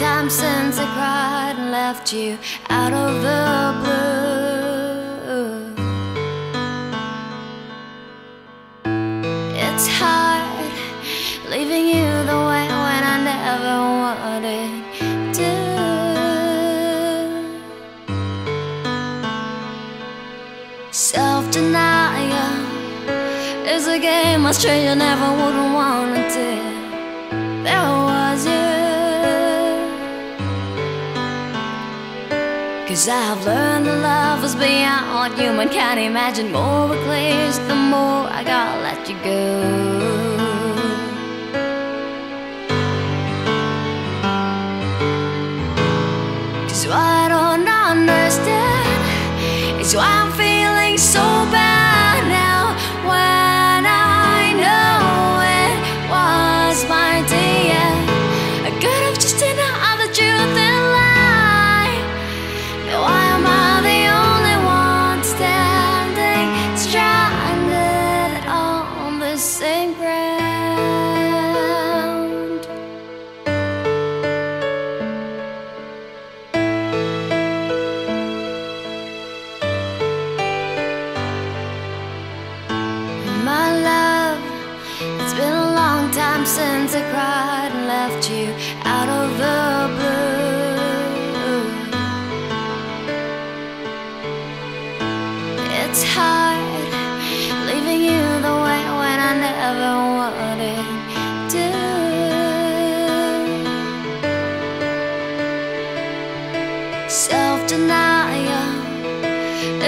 time since I cried and left you out of the blue. It's hard leaving you the way when I never wanted to. Self denial is a game a stranger never would want Cause I've learned that love is beyond what human can imagine. More it clears, the more I gotta let you go. What I don't understand is why I'm feeling since I cried and left you out of the blue. It's hard leaving you the way when I never wanted to. Self denial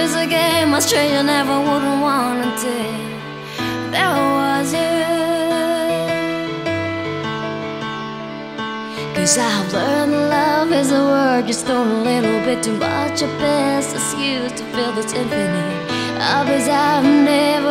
is a game I a stranger never wouldn't want to. There was you. Cause I've learned love is a word just thrown a little bit too much. A best excuse to fill this infinite. Others I've never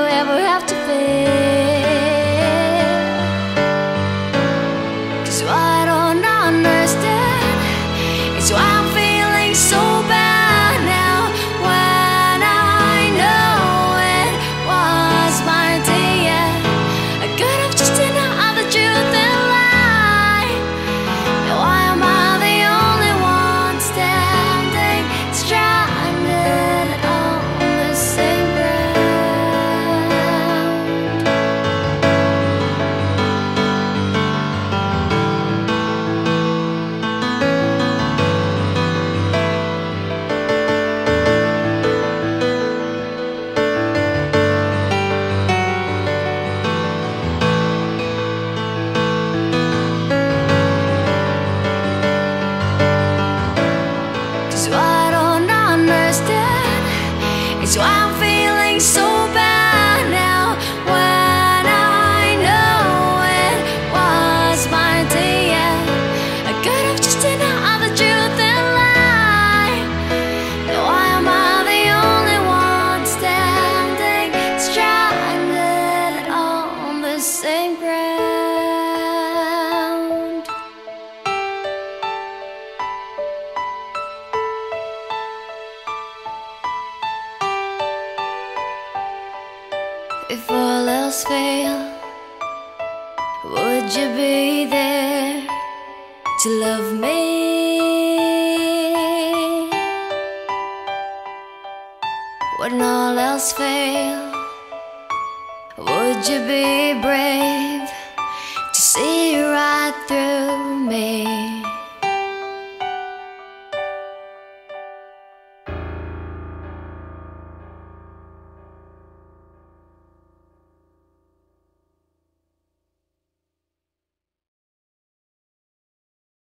If all else fail, would you be there to love me? When all else fail, would you be brave to see right through?